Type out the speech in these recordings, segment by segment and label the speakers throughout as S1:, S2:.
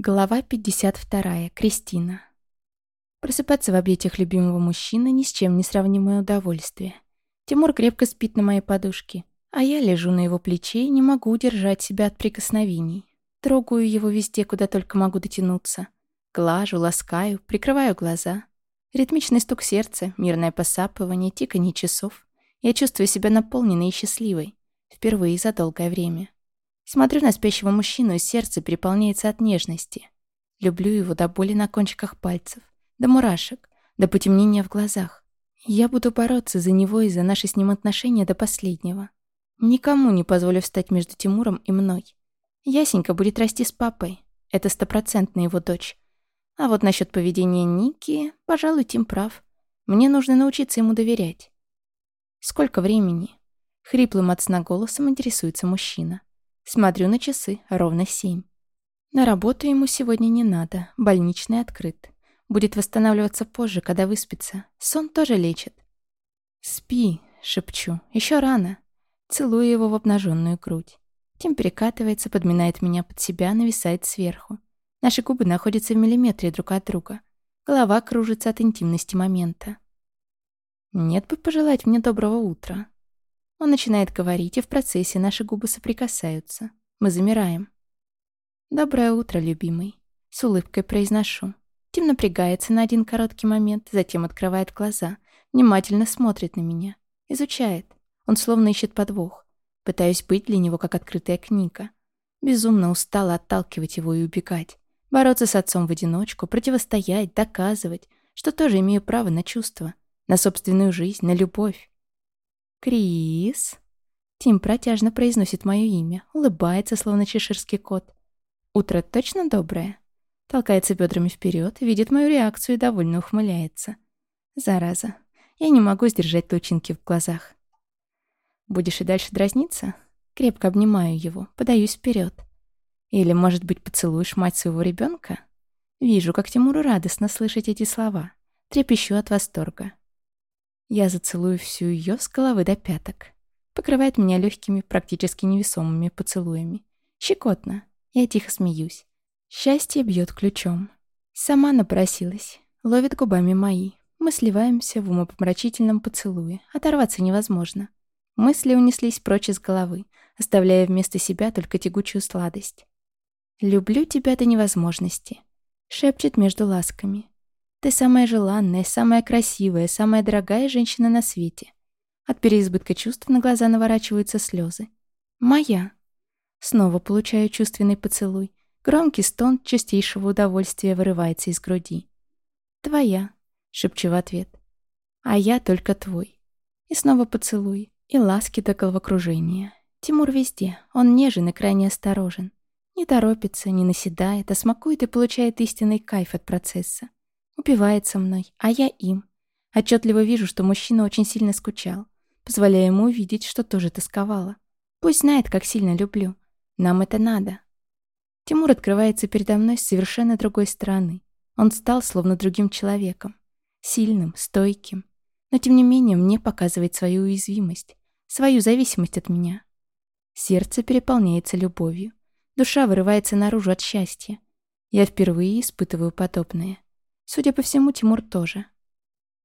S1: Глава 52. Кристина. Просыпаться в объятиях любимого мужчины ни с чем не сравнимое удовольствие. Тимур крепко спит на моей подушке, а я лежу на его плече и не могу удержать себя от прикосновений. Трогаю его везде, куда только могу дотянуться. Глажу, ласкаю, прикрываю глаза. Ритмичный стук сердца, мирное посапывание, тиканье часов. Я чувствую себя наполненной и счастливой. Впервые за долгое время. Смотрю на спящего мужчину, и сердце переполняется от нежности. Люблю его до боли на кончиках пальцев, до мурашек, до потемнения в глазах. Я буду бороться за него и за наши с ним отношения до последнего. Никому не позволю встать между Тимуром и мной. Ясенька будет расти с папой. Это стопроцентно его дочь. А вот насчет поведения Ники, пожалуй, Тим прав. Мне нужно научиться ему доверять. Сколько времени? Хриплым от сна голосом интересуется мужчина. Смотрю на часы, ровно семь. На работу ему сегодня не надо, больничный открыт. Будет восстанавливаться позже, когда выспится. Сон тоже лечит. «Спи», — шепчу, — «еще рано». Целую его в обнаженную грудь. Тим перекатывается, подминает меня под себя, нависает сверху. Наши губы находятся в миллиметре друг от друга. Голова кружится от интимности момента. Нет бы пожелать мне доброго утра. Он начинает говорить, и в процессе наши губы соприкасаются. Мы замираем. «Доброе утро, любимый», — с улыбкой произношу. Тим напрягается на один короткий момент, затем открывает глаза, внимательно смотрит на меня. Изучает. Он словно ищет подвох. Пытаюсь быть для него как открытая книга. Безумно устала отталкивать его и убегать. Бороться с отцом в одиночку, противостоять, доказывать, что тоже имею право на чувства, на собственную жизнь, на любовь. «Крис?» Тим протяжно произносит мое имя, улыбается, словно чеширский кот. «Утро точно доброе?» Толкается бедрами вперед, видит мою реакцию и довольно ухмыляется. «Зараза, я не могу сдержать лучинки в глазах». «Будешь и дальше дразниться?» Крепко обнимаю его, подаюсь вперед. «Или, может быть, поцелуешь мать своего ребенка? Вижу, как Тимуру радостно слышать эти слова. Трепещу от восторга. Я зацелую всю ее с головы до пяток. Покрывает меня легкими, практически невесомыми поцелуями. Щекотно. Я тихо смеюсь. Счастье бьет ключом. Сама напросилась. Ловит губами мои. Мы сливаемся в умопомрачительном поцелуе. Оторваться невозможно. Мысли унеслись прочь из головы, оставляя вместо себя только тягучую сладость. «Люблю тебя до невозможности», — шепчет между ласками. Ты самая желанная, самая красивая, самая дорогая женщина на свете. От переизбытка чувств на глаза наворачиваются слезы. Моя. Снова получаю чувственный поцелуй. Громкий стон чистейшего удовольствия вырывается из груди. «Твоя», — шепчу в ответ. «А я только твой». И снова поцелуй, и ласки до головокружения. Тимур везде, он нежен и крайне осторожен. Не торопится, не наседает, а смакует и получает истинный кайф от процесса. Упивается мной, а я им. Отчетливо вижу, что мужчина очень сильно скучал, позволяя ему увидеть, что тоже тосковала. Пусть знает, как сильно люблю. Нам это надо. Тимур открывается передо мной с совершенно другой стороны. Он стал словно другим человеком. Сильным, стойким. Но тем не менее мне показывает свою уязвимость, свою зависимость от меня. Сердце переполняется любовью. Душа вырывается наружу от счастья. Я впервые испытываю подобное. Судя по всему, Тимур тоже.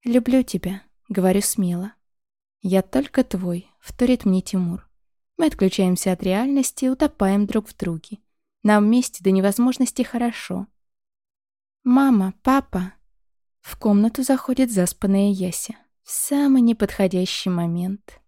S1: «Люблю тебя», — говорю смело. «Я только твой», — вторит мне Тимур. Мы отключаемся от реальности и утопаем друг в друге. Нам вместе до невозможности хорошо. «Мама, папа!» В комнату заходит заспанная Яся. В самый неподходящий момент.